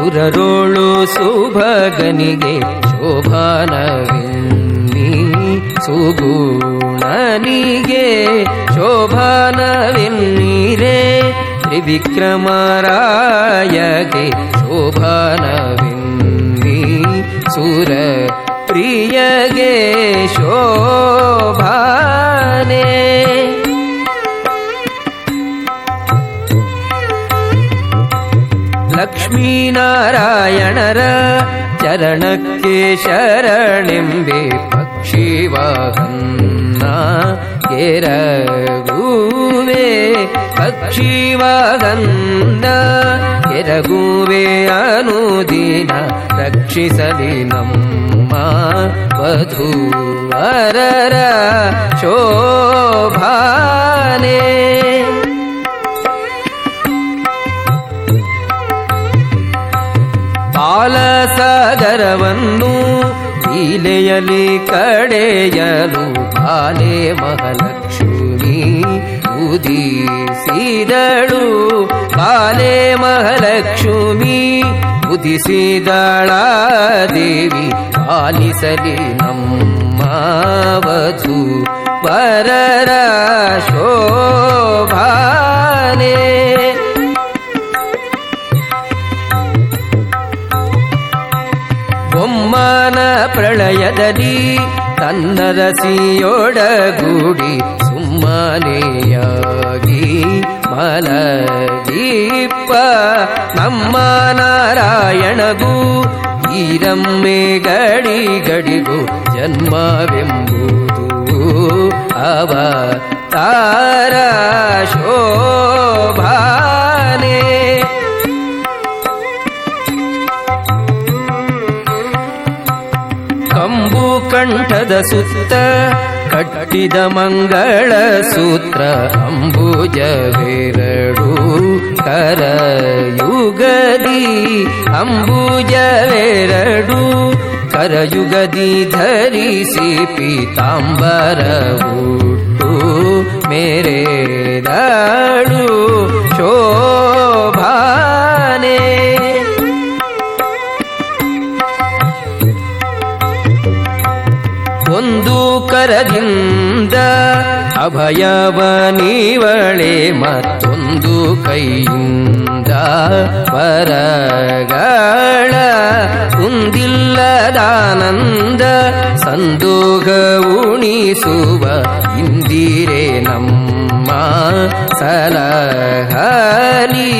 ಸುರರೋಳು ಸುಭಗನಿಗೆ ಶೋಭಾನವೆನ್ನಿ ಸುಗುಣನಿಗೆ ಶೋಭಾನವೆನ್ನೀರೇ ತ್ರಿವಿಕ್ರಮರಾಯಗೆ ಶೋಭಾನವೆನ್ನಿ ಸುರ ಪ್ರಿಯಗೆ ಶೋಭಾನೆ ಲಕ್ಷ್ಮೀನಾರಾಯಣರ ಚರಣಕ್ಕೆ ಶರಣೆಂಬೆ ಪಕ್ಷಿವಾಹನ್ನ ಕೆರಗುವೆ ಪಕ್ಷಿವಾಹನ್ನ ಕೆರಗುವೆ ಅನುದಿನ ರಕ್ಷಿಸಲಿ ನಮ್ಮ ವಧುವರರ ಶೋಭಾನೆ ಲೀಲೆಯಲಿ ಕಡೆಯಲು ಬಾಲೆ ಮಹಾಲಕ್ಷ್ಮಿ ಉದಿಸಿದಳು ಬಾಲೆ ಮಹಾಲಕ್ಷ್ಮಿ ಉದಿಸಿದಳ ದೇವಿ ಪಾಲಿಸಲಿ ನಮ್ಮ ವಧು ವರರ ಶೋಭಾನೆ ಪ್ರಳಯದಲ್ಲಿ ತನ್ನ ರಸಿಯೊಡಗೂಡಿ ಸುಮ್ಮನೆಯಾಗಿ ಮಲದೀಪ ನಮ್ಮ ನಾರಾಯಣಗೂ ಈರಮ್ಮೆ ಗಡಿ ಗಡಿಗೂ ಜನ್ಮವೆಂಬುದು ಅವ ತಾರ ಶೋಭಾನೆ ಕಂಠದ ಸುತ್ತ ಕಟ್ಟಿದ ಮಂಗಳ ಸೂತ್ರ ಅಂಬುಜವೆರಡು ಕರಯುಗದಿ ಅಂಬುಜವೆರಡು ಕರಯುಗದಿ ಧರಿಸಿ ಪೀತಾಂಬರವುಟ್ಟು ಮೇರೆ ಮೇರೆದಾಳು ಶೋಭಾನೆ ಒಂದು ಕರದಿಂದ ಅಭಯವ ನೀವಳೆ ಮತ್ತೊಂದು ಕೈಯಿಂದ ವರಗಳ ಕುಂದಿಲ್ಲದಾನಂದ ಸಂದೋಗ ಉಣಿಸುವ ಇಂದಿರೆ ನಮ್ಮ ಸಲಹಲಿ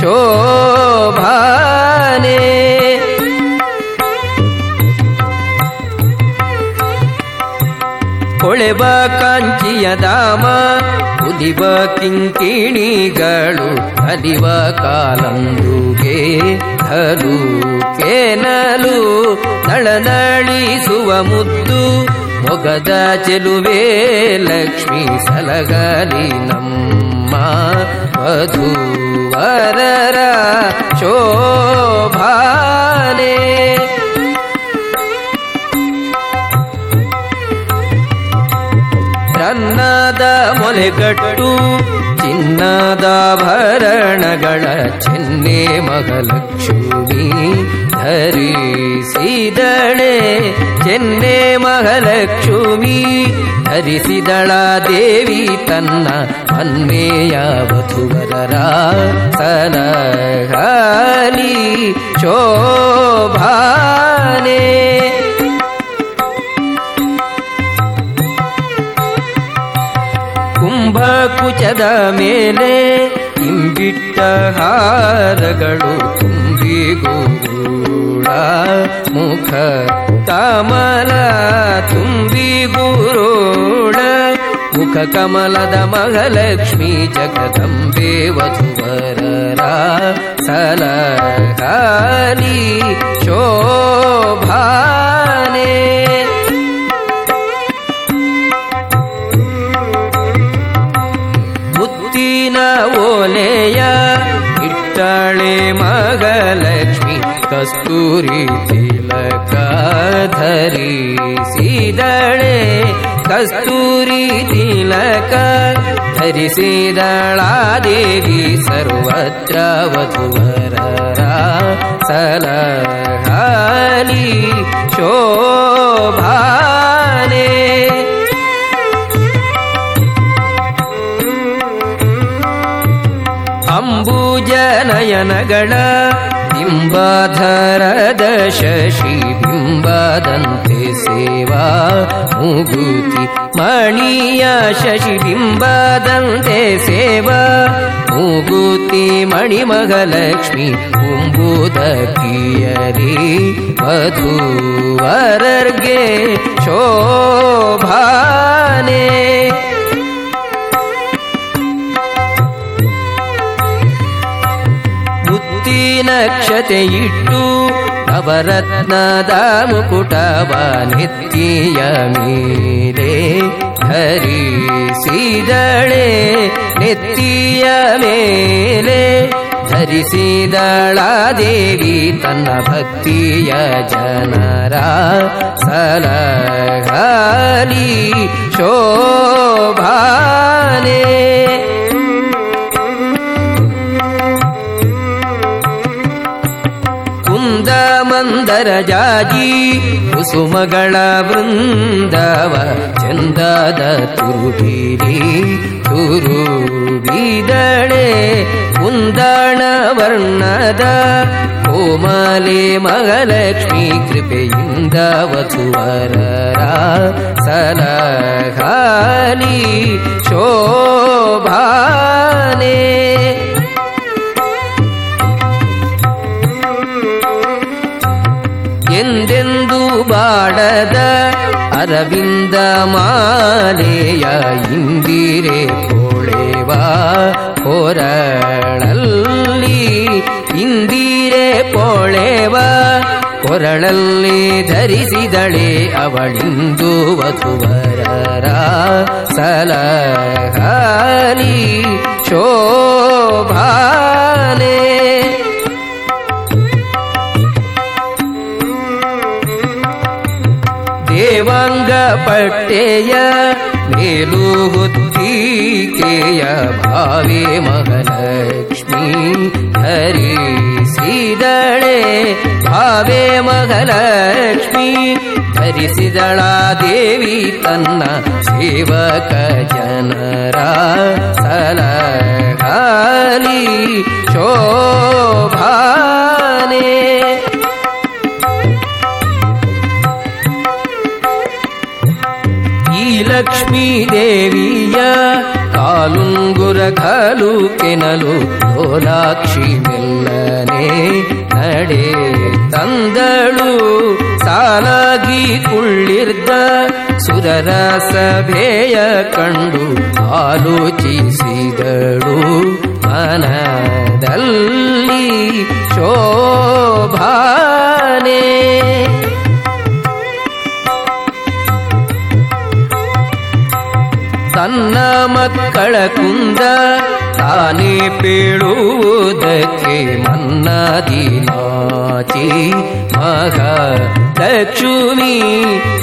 ಶೋಭಾನೆ ಕೊಳೆವ ಕಾಂಚಿಯ ದಾಮ ಉದಿವ ಕಿಂಕಿಣಿಗಳು ಅಲಿವ ಕಾಲಂದುಗೆ ಹಲು ಕೇನಲು, ನಳನಳಿಸುವ ಮುದ್ದು, ಮೊಗದ ಚೆಲುವೆ ಲಕ್ಷ್ಮಿ ಸಲಗಲಿ ನಮ್ಮ ವಧುವರರ ಶೋಭಾನೆ ಮೊಲೆಗಟ್ಟು ಚಿನ್ನದ ಭರಣಗಳ ಚೆನ್ನೆ ಮಹಾಲಕ್ಷ್ಮಿ ಧರಿಸಿದಳೆ. ಚೆನ್ನೆ ಮಹಾಲಕ್ಷ್ಮಿ ಧರಿಸಿದಳ ದೇವಿ ತನ್ನ ಅನ್ಮೇಯ ವಧುವರರ ಸಲಹಾಲಿ ಶೋಭಾನೆ. ಕುಂಭಕುಚದ ಮೇಲೆ ಇಂಬಿಟ್ಟ ಹಾರಗಳು ತುಂಬಿಗೂಡ ಮುಖ ಕಮಲ ತುಂಬಿಗೂರೋಡ ಮುಖ ಕಮಲದ ಮಹಾಲಕ್ಷ್ಮಿ ಜಗದಂಬೆ ವಧುವರರ ಸಲಹಲಿ ಶೋಭಾನೆ ಓಲೆಯ ಇಟ್ಟಳೆ ಮಗಲಕ್ಷ್ಮಿ ಕಸ್ತೂರಿ ತಿಲಕ ಧರಿಸಿದಳೆ ಕಸ್ತೂರಿ ತಿಲಕ ಧರಿಸಿದಳ ದೇವಿ ಸರ್ವತ್ರ ವಧುವರರ ಸಲಹಾಲಿ ಶೋಭಾನೆ ಅಂಬುಜನಯನಗಳ ಬಿಂಬಾಧರದ ಶಶಿ ಬಿಂಬದಂತೆ ಸೇವಾ ಮುಗುತಿ ಮಣಿಯ ಶಶಿ ಬಿಂಬದಂತೆ ಸೇವಾ ಮೂಗುತಿ ಮಣಿಮಗಲಕ್ಷ್ಮಿ ಕುಂಬುದಕಿಯರಿ ವಧುವರರ್ಗೆ ಶೋಭಾನೆ. ಮುತ್ತಿನಕ್ಷತೆ ಇಟ್ಟು ನವರತ್ನದ ಮುಕುಟವ ನೆತ್ತಿಯ ಮೇಲೆ ಧರಿಸಿದಳೆ ನೆತ್ತಿಯ ಮೇಲೆ ಧರಿಸಿದಳ ದೇವಿ ತನ್ನ ಭಕ್ತಿಯ ಜನರ ಸಲಹಾಲಿ ಶೋಭಾನೆ ಕುಂದ ಮಂದರ ಜಾಜಿ ಕುಸುಮಗಳ ವೃಂದವ ಚಂದದ ತುರುಬಿರಿ ತುರುಬಿದಳೆ ಕುಂದಣ ವರ್ಣದ ಕೋಮಲೆ ಮಗಲಕ್ಷ್ಮಿ ಕೃಪೆಯಿಂದ ವಧುವರರ ಸಲಹಾಲಿ ಶೋಭಾನೆ ಎಂದೆಂದು ಬಾಡದ ಅರವಿಂದ ಮಾಲೆಯ ಇಂದಿರೆ ಪೋಳೆವಾ ಕೊರಳಲ್ಲಿ ಇಂದಿರೆ ಪೋಳೆವ ಕೊರಳಲ್ಲಿ ಧರಿಸಿದಳೆ ಅವಳಿಂದು ವಸುವರ ಸಲಹಾಲಿ ದೇವಾಂಗ ಪಟ್ಟೆಯ ಮೇಲು ಹೊತ್ತಿಕೆಯ ಭಾವೆ ಮಹಾಲಕ್ಷ್ಮಿ ಧರಿಸಿದಳೆ ಭಾವೆ ಮಹಾಲಕ್ಷ್ಮಿ ಧರಿಸಿದಳ ದೇವಿ ತನ್ನ ಸೇವಕ ಜನರ ಸಲಹಾಲಿ ಶೋಭಾನೆ ಈ ಲಕ್ಷ್ಮೀ ದೇವಿಯ ಕಾಲುಂಗುರ ಕಾಲು ಕೆನಲು ಲೋಲಾಕ್ಷಿ ಮೆಲ್ಲನೆ ನಡೆ ತಂದಳು ಸಾಲಾಗಿ ಕುಳ್ಳಿರ್ದ ಸುರರ ಸಭೆಯ ಕಂಡು ಆಲೋಚಿಸಿದಳು ಮನದಲ್ಲಿ ಮಕ್ಕಳ ಕುಂದ ತಾನೇ ಪೇಳುವುದಕ್ಕೆ ಮನ್ನದಿ ನಾಚಿ ಮಗ ಲಕ್ಷ್ಮಿ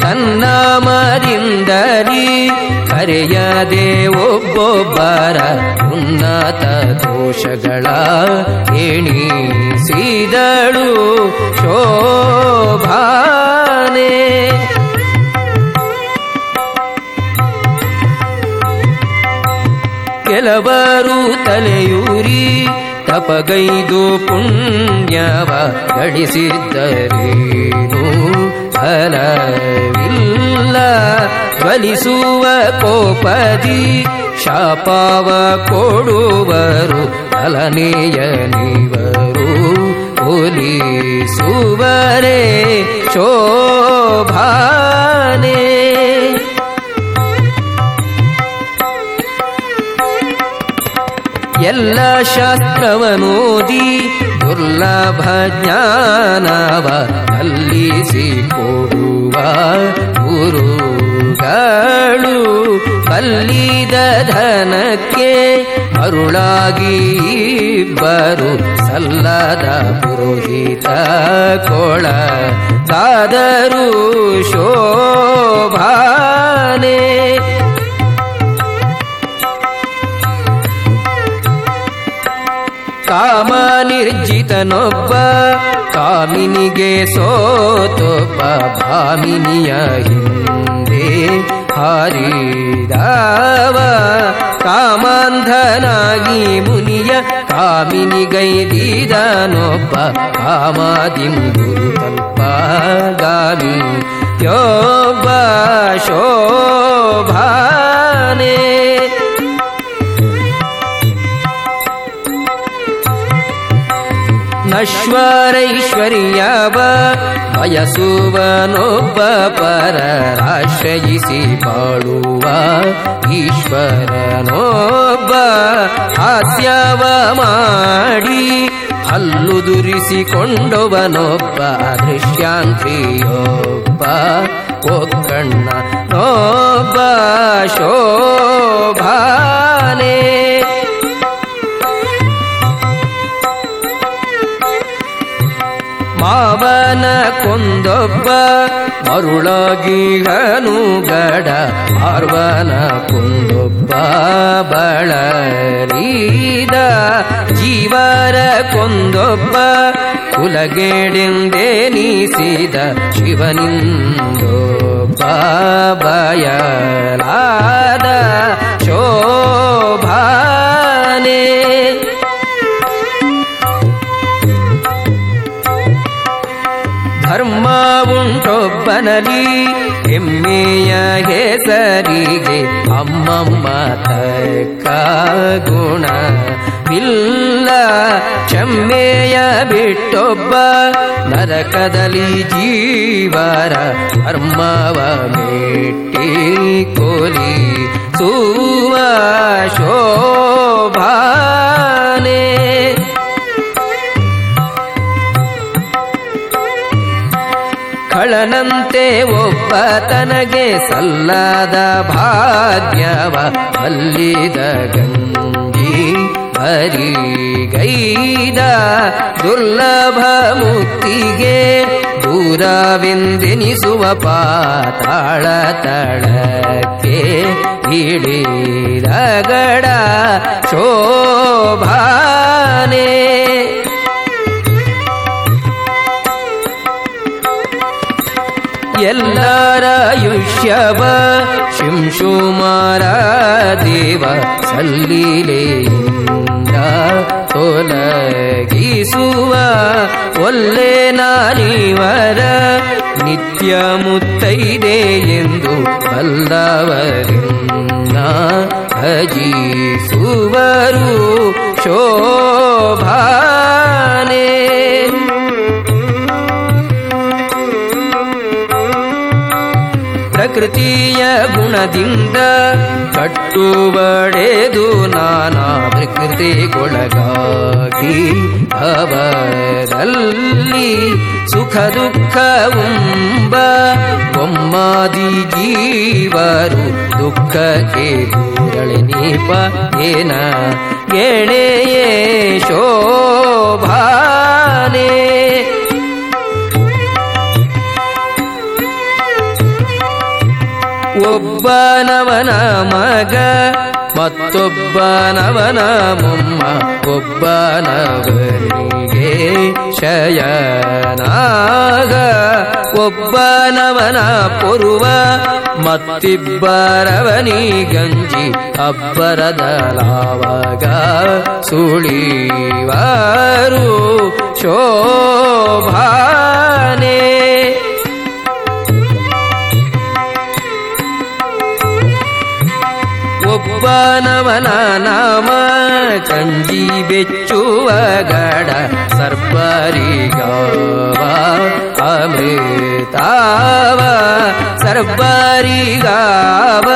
ತನ್ನ ಮರಿಂದಲಿ ಕರೆಯದೆ ಒಬ್ಬೊಬ್ಬರ ಉನ್ನತ ದೋಷಗಳ ಎಣಿಸಿದಳು ಶೋಭಾನೆ ಕೆಲವರು ತಲೆಯೂರಿ ತಪಗೈದು ಪುಣ್ಯವ ಗಳಿಸಿದ್ದರೇನು ಫಲವಿಲ್ಲ. ಜ್ವಲಿಸುವ ಕೋಪದಿ ಶಾಪಾವ ಕೊಡುವರು ಫಲನೆಯ ನೀವರು. ಒಲಿಸುವರೇ ಶೋಭಾನೆ ಎಲ್ಲ ಶಾಸ್ತ್ರವನೋದಿ ದುರ್ಲಭ ಜ್ಞಾನವ ಕಲ್ಲಿಸಿ ಕೊಡುವ ಗುರುಗಳು ಕಲ್ಲಿದ ಧನಕ್ಕೆ ಮರುಳಾಗಿ ಬರು ಸಲ್ಲದ ಪುರೋಹಿತ ಕೊಳದಾದರೂ ಶೋಭಾನೆ ಕಾಮ ನಿರ್ಜಿತನೊಬ್ಬ ಕಾಮಿನಿಗೆ ಸೋತೊಬ್ಬ ಭಾಮಿನಿಯ ಹಿಂದೆ ಹಾರಿದವ. ಕಾಮಾಂಧನಾಗಿ ಮುನಿಯ ಕಾಮಿನಿಗೈದಿದನೊಬ್ಬ ಕಾಮದಿಂದುರುತಲ್ಪ ಗಾವಿ ಯೋಬ ಶೋಭಾನೆ ನಶ್ವರೈಶ್ವರ್ಯವ ಬಯಸುವನೊಬ್ಬ ಪರರಾಶ್ರಯಿಸಿ ಬಾಳುವ ಈಶ್ವರನೊಬ್ಬ ಹಾಸ್ಯವ ಮಾಡಿ ಹಲ್ಲು ದುರಿಸಿಕೊಂಡವನೊಬ್ಬ ದೃಶ್ಯಾಂತ್ರಿಯೊಬ್ಬ ಒಕ್ಕಣ್ಣ ನೋಬ್ಬ ಶೋಭಾನೆ ಮರುಳಾಗಿಗನು ಗಡ ಆರ್ವನ ಕುಂದೊಬ್ಬ ಬಳರೀದ ಜೀವರ ಕೊಂದೊಬ್ಬ ಕುಲಗೇಡೆಂದೆನಿಸಿದ ಶಿವನಿಂದೊಬ್ಬ ಬಯಲಾದ ಉಂಟೊಬ್ಬನಲಿ ಹೆಮ್ಮೆಯ ಹೆಸರಿಗೆ ಅಮ್ಮಮ್ಮ ಗುಣ ಇಲ್ಲ ಚಮ್ಮೆಯ ಬಿಟ್ಟೊಬ್ಬ ನರಕದಲ್ಲಿ ಜೀವರ ಧರ್ಮವ ಮೆಟ್ಟಿ ಕೊಲಿ ಸುವ ಶೋಭಾನೆ ಖಳನಂತೆ ಒಬ್ಬ ತನಗೆ ಸಲ್ಲದ ಭಾಗ್ಯವ ಅಲ್ಲಿದ ಗಂಜಿ ಹರಿಗೈದ ದುರ್ಲಭ ಮುಕ್ತಿಗೆ ದೂರವೆಂದೆನಿಸುವ ಪಾತಾಳ ತಳಕ್ಕೆ ಇಡೀರಗಡ ಗಡ ಎಲ್ಲರಾಯುಷ್ಯವ ಶಿಂಶುಮಾರ ದೇವ ಸಲ್ಲಿಲೆಯಿಂದ ತೊಲಗಿಸುವ ಒಲ್ಲೆ ನಾನಿವರ ನಿತ್ಯ ಮುತ್ತೈದೆ ಎಂದು ಅಲ್ಲವರಿಂದ ಭಜಿಸುವರು ಗುಣದಿಂದ ಕಟ್ಟುವಡೆದು ನಾನಾ ಪ್ರಕೃತಿಗೊಳಗಾಗಿ ಅವರಲ್ಲಿ ಸುಖ ದುಃಖವುಂಬ ಒಮ್ಮಾದಿ ಜೀವರು ದುಃಖಕ್ಕೆ ದೂರಳೆ ನೀಪ ಏನ? ಎಳೆಯೇ ಶೋಭಾನೆ ಒಬ್ಬನವನ ಮಗ ಮತ್ತೊಬ್ಬನವನ ಮೊಮ್ಮ ಒಬ್ಬನವರಿಗೆ ಶಯನಾಗ. ಒಬ್ಬನವನ ಪೊರುವ ಮತ್ತಿಬ್ಬರವನಿ ಗಂಜಿ ಅಬ್ಬರದಲಾವಾಗ ಸುಳಿವಾರು ಶೋಭಾನೆ. ಒಬ್ಬನವನ ನಾಮ ಕಂಜಿ ಬೆಚ್ಚುವ ಗಡ ಸರ್ಪರಿಗಾವ ಅಮೃತಾವ ಸರ್ಪರಿಗಾವ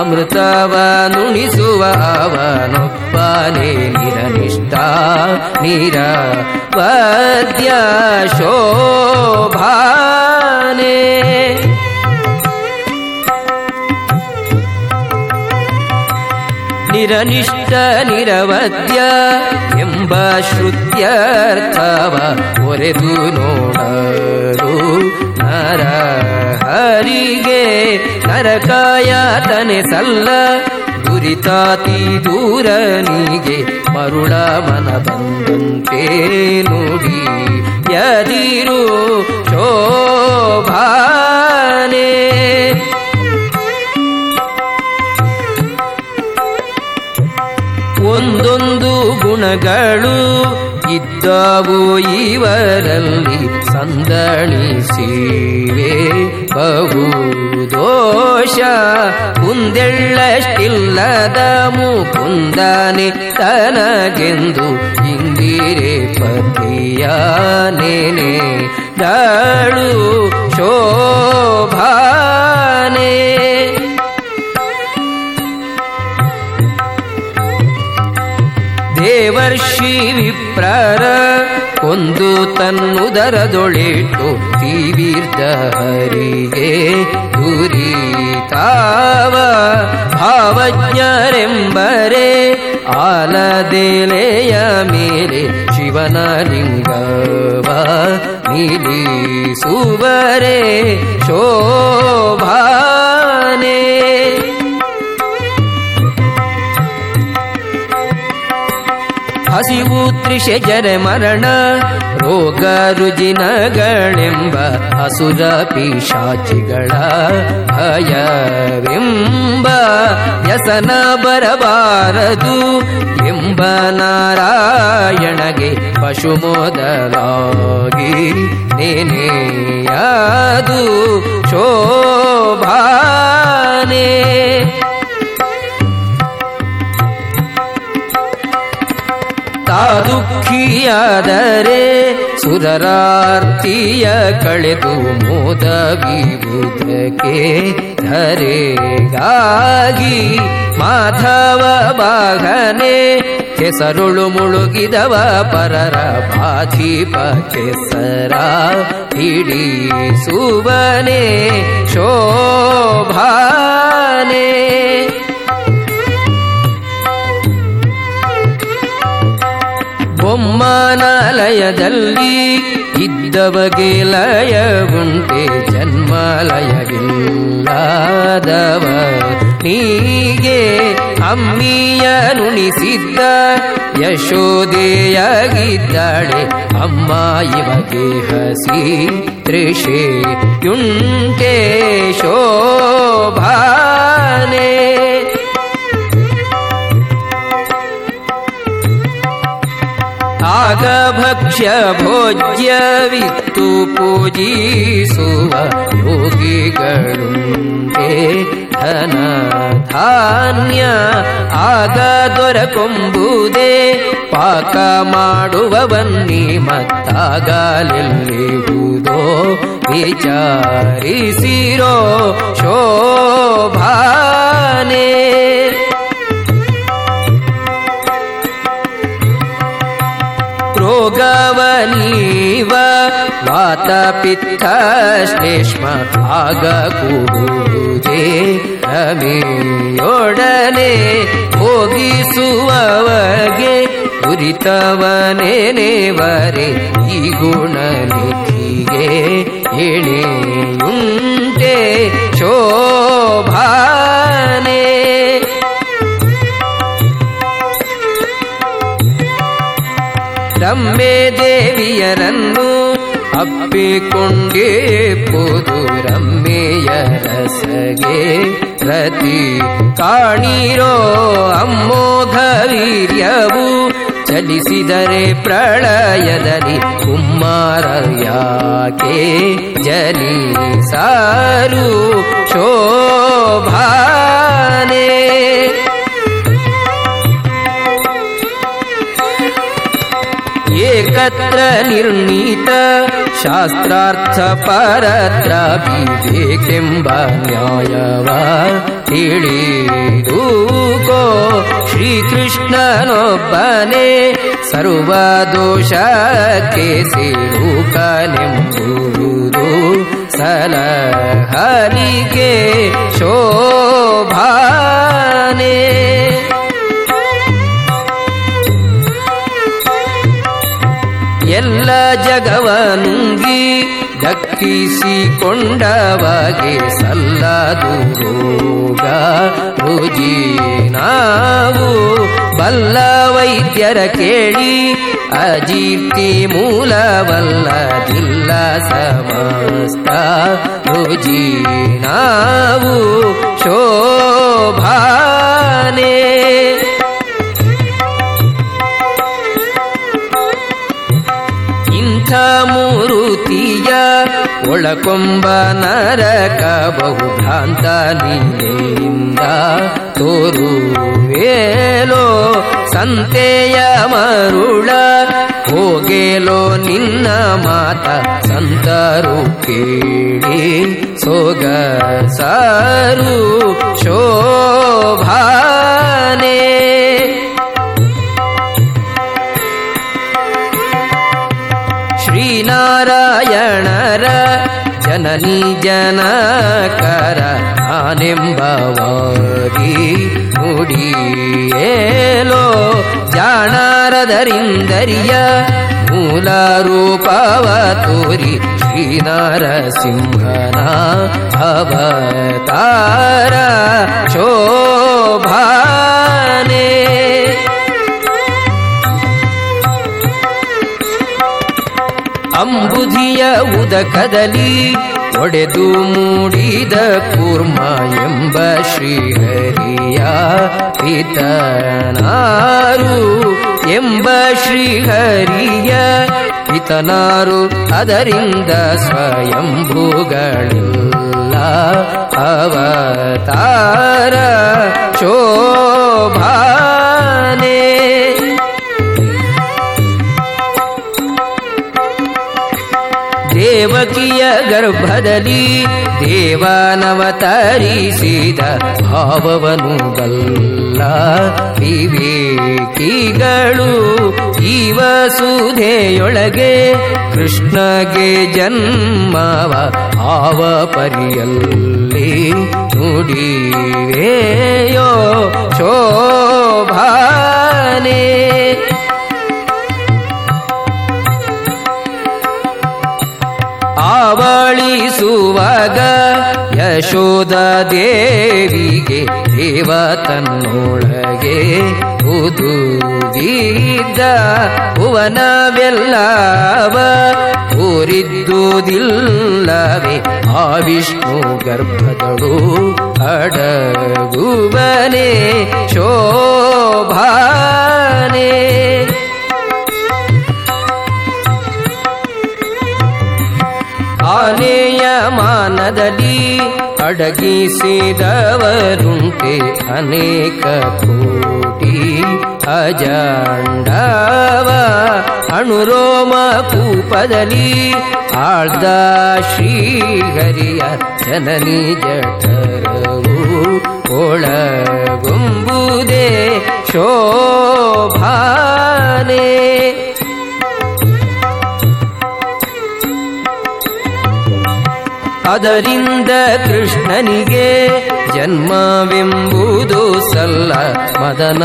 ಅಮೃತವ ನುಣಿಸುವ ಅವನೊಬ್ಬನೇ ನಿರನಿಷ್ಠ ನಿರ ವದ್ಯ ಶೋಭಾನೆ ನಿರನಿಷ್ಠ ನಿರವದ್ಯ ಎಂಬ ಶ್ರುತ್ಯರ್ಥವ ಒರೆದು ನೋಡಲು ನರ ಹರಿಗೆ ನರಕಾಯ ತನೆ ಸಲ್ಲ ದುರಿತಾತಿ ದೂರನಿಗೆ ಮರುಳ ಮನ ಬಂದಂತೆ ನುಡಿ ಯದಿರು ಶೋಭಾನೆ ಒಂದೊಂದು ಗುಣಗಳು ಇದ್ದಾವು ಇವರಲ್ಲಿ ಸಂದಣಿಸಿವೆ. ಬಹು ದೋಷ ಕುಂದೆಳ್ಳಷ್ಟಿಲ್ಲದ ಮುಕುಂದನೆ ತನಗೆಂದು ಇಂದಿರೆ ಪತಿಯ ನೆನೆ ದಾಳು ಒಂದು ತನ್ನುದರದೊಳಿಟ್ಟು ತೀವೀರ್ಧ ಹರಿಗೆ ಗುರಿತಾವ ಭಾವಜ್ಞರೆಂಬರೆ ಆಲದೆಲೆಯ ಮೇಲೆ ಶಿವನ ಲಿಂಗವ ನಿಲ್ಲಿಸುವರೆ ಶೋಭಾನೆ ಹಸಿವು ತ್ರಿಷಜರ ಮರಣ, ರೋಗ ರುಜಿನಗಳೆಂಬ ಅಸುರ ಪಿಶಾಚಿಗಳ ಭಯವೆಂಬ ವ್ಯಸನ ಬರಬಾರದು ಎಂಬ ನಾರಾಯಣಗೆ ಪಶು ಮೊದಲಾಗಿ ನೇನೆಯಾದು ಶೋಭಾನೆ. ದುಃಖಿಯಾದರೆ ಸುರರಾರ್ತಿಯ ಕಳೆದು ಮೋದವಿವುದಕ್ಕೆ ಧರೆಗಾಗಿ ಮಾಧವ ಬಾಗನೆ ಕೆಸರುಳು ಮುಳುಗಿದವ ಪರರ ಬಾಧೀಪ ಕೆಸರ ಹಿಡಿಸುವನೆ ಶೋಭಾನೆ. ಬೊಮ್ಮನಾಲಯದಲ್ಲಿ ಇದ್ದವಗೆ ಲಯವುಂಟೆ ಜನ್ಮಲಯವಿಲ್ಲದವ. ನೀಗೆ ಅಮ್ಮಿಯ ನುಣಿಸಿದ್ದ ಯಶೋದೆಯಾಗಿದ್ದಾಳೆ ಅಮ್ಮ ಇವಗೆ ಹಸಿ ಯುಂಟೆ ಶೋಭಾನೆ. ಆಗ ಭಕ್ಷ್ಯ ಭೋಜ್ಯವಿತ್ತು ಪೂಜಿಸುವ ಯೋಗಿಗಳುಂಟೆ ಧನ ಧಾನ್ಯ ಆಗ ದೊರಕೊಂಬುದೇ ಪಾಕ ಮಾಡುವವನ್ನಿ ಮತ್ತಾಗಲೆಲ್ಲಿರುವುದೋ ವಿಚಾರಿಸಿರೋ ಶೋಭಾನೆ ರೋಗವನೀವ ವಾತ ಪಿತ್ತ ಶ್ಲೇಷ್ಮ ಆಗ ಕೂಡುವುದೇ ರಮೆಯೊಡನೆ ಹೋಗಿಸುವವಗೆ ದುರಿತವನೇನೆವರೆ ಈ ಗುಣನಿಧಿಗೆ ಎಣೆಯುಂಟೆ ಶೋಭಾನೆ ರಮ್ಮೆ ದೇವಿಯರನ್ನು ಅಪ್ಪಿಕೊಂಡೇ ಪೋದು ರಮ್ಮೆಯ ರಸಗೆ ರತಿ ಕಾಣಿರೋ ಅಮ್ಮೋಘ ಚಲಿಸಿದರೆ ಪ್ರಳಯದಲ್ಲಿ ಕುಮಾರ ಯಾಕೆ ಜನಿ ಸಾರು ಶೋಭಾನೆ? एकत्र निर्णीत शास्त्रार्थ परत्रापि किम्ब न्याय वा टीदूको श्रीकृष्णनोपने नो वने सर्वदोषके कलिम् दूरु सन हनिके शोभा ಎಲ್ಲ ಜಗವನುಂಗಿ ದಕ್ಕಿಸಿಕೊಂಡವಗೆ ಸಲ್ಲದು ರೋಗ ರುಜಿ ನಾವು ಬಲ್ಲ ವೈದ್ಯರ ಕೇಳಿ ಅಜೀರ್ತಿ ಮೂಲವಲ್ಲದಿಲ್ಲ ಸಮಸ್ತ ರುಜಿ ನಾವು ಶೋಭಾನೆ ಇಂಥ ಮೂರುತಿಯ ಒಳಕೊಂಬ ನರಕ ಬಹುಭ್ರಾಂತ ನಿಂದ ತೋರುವೇಲೋ ಸಂತೆಯ ಮರುಳ ಹೋಗೇಲೋ ನಿನ್ನ ಮಾತ ಸಂತರು ಕೇಳಿ ಸೋಗ ಸಾರು ಶೋಭಾನೆ. ಶ್ರೀನಾರಾಯಣರ ಜನನಿ ಜನಕರ ನಾನೆಂಬವಾಗಿ ನುಡಿಯೇಲೋ ಜಾಣಾರದರಿಂದರಿಯ ಮೂಲ ರೂಪವ ತೋರಿ ಶ್ರೀನರಸಿಂಹನ ಅವತಾರ ಕದಲಿ ಒಡೆದು ಮೂಡಿದ ಕೂರ್ಮ ಎಂಬ ಶ್ರೀಹರಿಯ ಪಿತನಾರು ಎಂಬ ಶ್ರೀಹರಿಯ ಪಿತನಾರು. ಅದರಿಂದ ಸ್ವಯಂಭೂಗಳಿಲ್ಲ ಅವತಾರ ಶೋಭಾನೆ ದೇವಕಿಯ ಗರ್ಭದಲ್ಲಿ ದೇವಾನವತರಿಸಿದ ಭಾವವನು ಬಲ್ಲ ವಿವೇಕಿಗಳು ಜೀವ ಸುಧೆಯೊಳಗೆ ಕೃಷ್ಣಗೆ ಜನ್ಮವ ಆವ ಪರಿಯಲ್ಲಿ ನುಡಿವೆಯೋ ಶೋಭಾನೆ ಆವಳಿಸುವಾಗ ಯಶೋದ ದೇವಿಗೆ ದೇವ ತನ್ನೊಳಗೆ ಉದುಗಿದ್ದ ಭುವನವೆಲ್ಲವ ಊರಿದ್ದುದಿಲ್ಲವೇ ಆ ವಿಷ್ಣು ಗರ್ಭದಳು ಅಡಗುವನೆ ಶೋಭಾನೆ. ಆನೆಯ ಮಾನದಲ್ಲಿ ಅಡಗಿಸಿದವರುಂಟೆ ಅನೇಕ ಕೋಟಿ ಅಜಾಂಡವ. ಅಣುರೋಮ ಕೂಪದಲ್ಲಿ ಆಳ್ದ ಶ್ರೀಹರಿಯ ಜನನಿ ಜಠರವು ಒಳಗುಂಬುದೇ ಶೋಭಾನೆ. ಅದರಿಂದ ಕೃಷ್ಣನಿಗೆ ಜನ್ಮವೆಂಬುದು ಸಲ್ಲ ಮದನ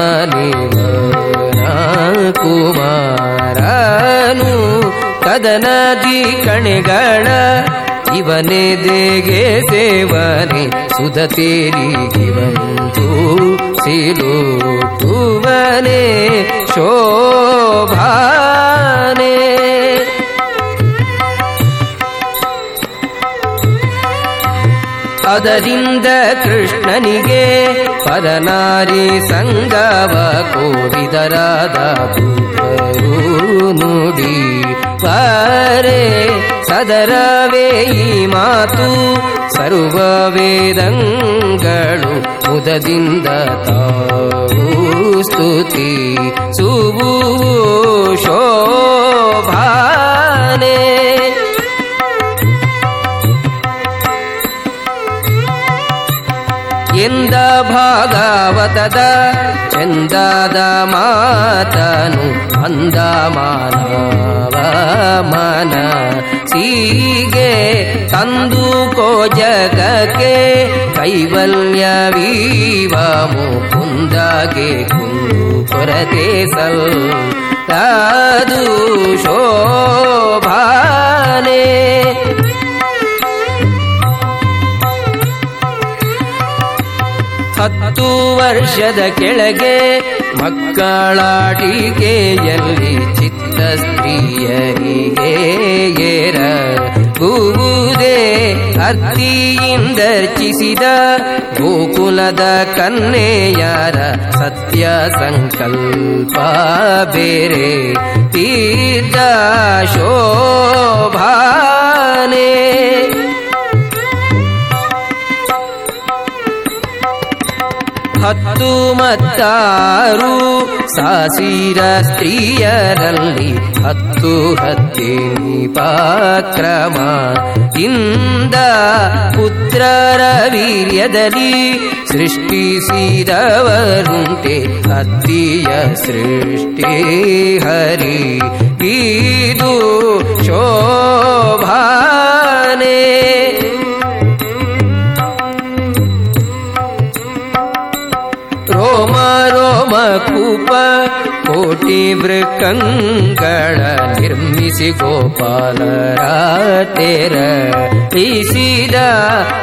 ಕುಮಾರನು ಕದನದಿ ಕಣೆಗಳ ದೇಗೆ ಸೇವನೆ ಸುಧತೇರಿಗಿವಂತು ಸಿಲು ಕುವನೆ ಶೋಭಾನೆ. ಅದರಿಂದ ಕೃಷ್ಣನಿಗೆ ಪರನಾರಿ ಸಂಗವ ಕೋರಿದರಾದ ಭೂತರು ನುಡಿ ಪಾರೆ ಸದರವೇ ಈ ಮಾತು ಸರ್ವ ವೇದಂಗಳು ಮುದದಿಂದ ತಾವು ಸ್ತುತಿ ಸುಬು ಶೋಭಾನೆ ಎಂದ ಭಾಗವತದ ಚಂದದ ಮಾತನು ಅಂದ ಮಾನವ ಮನ ಸೀಗೆ ತಂದು ಕೋ ಜಗಕ್ಕೆ ಕೈವಲ್ಯವೀವ ಮುಕುಂದಗೆ ಕುಂದು ಕೊರತೆ ಸಲ್ ತಾದು ಶೋಭಾನೆ ವರ್ಷದ ಕೆಳಗೆ ಮಕ್ಕಳಾಟಿಕೆಯಲ್ಲಿ ಚಿತ್ತ ಸ್ತ್ರೀಯರಿಗೆ ಏರ ಹೂವುದೇ ಅರ್ತಿಯಿಂದರ್ಚಿಸಿದ ಗೋಕುಲದ ಕನ್ನೆಯಾರ ಸತ್ಯ ಸಂಕಲ್ಪ ಬೇರೆ ತೀರ್ಥ ಶೋಭಾನೆ. ಹತ್ತು ಮತ್ತಾರು ಸಾಸಿರ ಸ್ತ್ರೀಯರಲ್ಲಿ ಹತ್ತು ಹತ್ತಿನಿ ಪಾಕ್ರಮ ಇಂದ ಪುತ್ರರ ವೀರ್ಯದಲ್ಲಿ ಸೃಷ್ಟಿಸಿದವರುಂಟೆ ಹತ್ತಿಯ ಸೃಷ್ಟಿ ಹರಿ ಇದು ಕೋಟಿ ವೃಕಂಗಳ ನಿರ್ಮಿಸಿ ಗೋಪಾಲರ ತೆರ ಈಸಿದ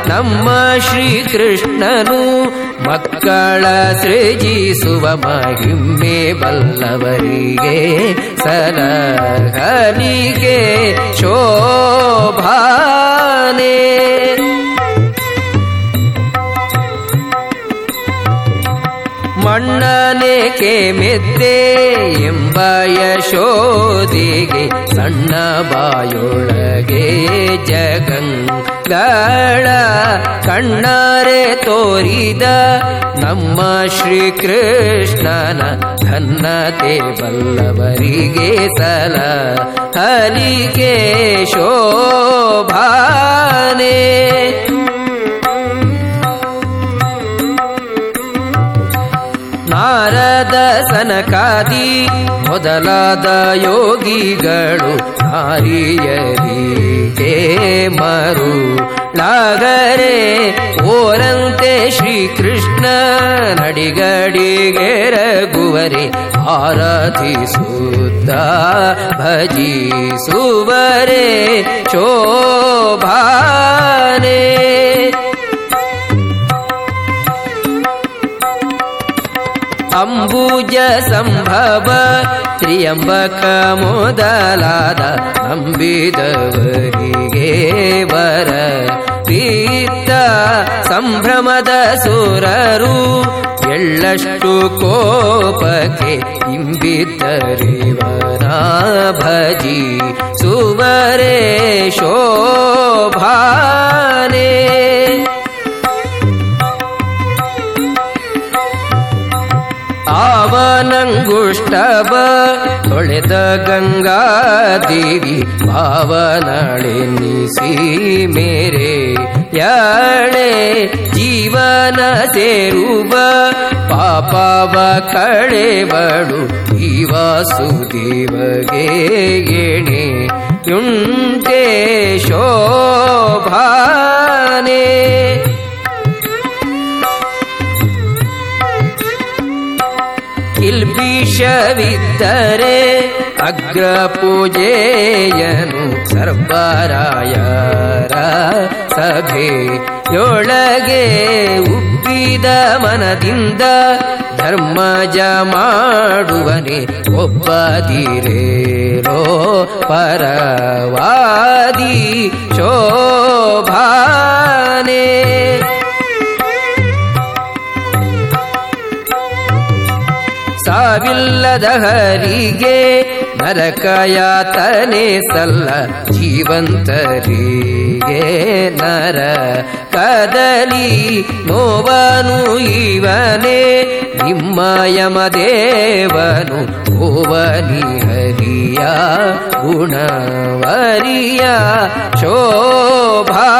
ನಮ್ಮ ಶ್ರೀಕೃಷ್ಣನು ಮಕ್ಕಳ ಸೃಜಿಸುವ ಮಹಿಮ್ಮೆ ಬಲ್ಲವರಿಗೆ ಸಲಹನಿಗೆ ಶೋಭಾನೆ. ಮಣ್ಣನೇಕೆ ಮೆದ್ದೆ ಎಂಬ ಯಶೋದಿಗೆ ಸಣ್ಣ ಬಾಯೊಳಗೆ ಜಗಂಗಳ ಕಣ್ಣಾರೆ ತೋರಿದ ನಮ್ಮ ಶ್ರೀಕೃಷ್ಣನ ಧನ್ನತೆ ಬಲ್ಲವರಿಗೆ ಸಲ ಹಲಿಗೆ ಶೋಭಾನೆ ನಾರದ ಸನಕಾದಿ ಮೊದಲಾದ ಯೋಗಿಗಳು ನಾರಿಯರಿಗೆ ಮರು ಲಾಗರೆ ಓರಂತೆ ಶ್ರೀಕೃಷ್ಣ ನಡಿಗಡಿಗೆ ರಘುವರೆ ಆರಾಧಿಸುತ್ತ ಭಜಿಸುವರೆ ಶೋಭಾನೆ ಅಂಬುಜ ಸಂಭವ ತ್ರಿಯಂಬಕ ಮೊದಲಾದ ನಂಬಿದವರಿಗೆ ವರ ತೀರ್ಥ ಸಂಭ್ರಮದ ಸುರರು ಎಳ್ಳಷ್ಟು ಕೋಪಕ್ಕೆ ಇಂಬಿದ್ದರಿವನ ಭಜಿ ಸುವರೇ ಶೋಭಾನೆ ಆವನಂಗುಷ್ಟವ ತೊಳೆದ ಗಂಗಾದೇವಿ ಪಾವನಳೆನಿಸಿ ಮೇರೆ ಯಾಳೆ ಜೀವನ ಸೇರುವ ಪಾಪವ ಕಳೆವಳು ವಾಸುದೇವಗೆ ಎಣೆ ಯುಂಟೆ ಶೋಭಾನೆ. ಕಿಲ್ಬಿಷವಿದ್ದರೆ ಅಗ್ರ ಪೂಜೆಯನು ಸರ್ವರಾಯರ ಸಭೆಯೊಳಗೆ ಉಬ್ಬಿದ ಮನದಿಂದ ಧರ್ಮಜ ಮಾಡುವನೆ ಒಬ್ಬದಿರೇರೋ ಪರವಾದಿ ಶೋಭಾನೆ. ಸಾವಿಲ್ಲದ ಹರಿಗೆ ನರಕಯಾತನೆ ಸಲ್ಲ ಜೀವಂತರಿಗೆ ನರ ಕದಲಿ ನೋವನು ಇವನೇ ನಿಮ್ಮ ಯಮದೇವನು ಓವನಿ ಹರಿಯ ಗುಣವರಿಯ ಶೋಭಾನೆ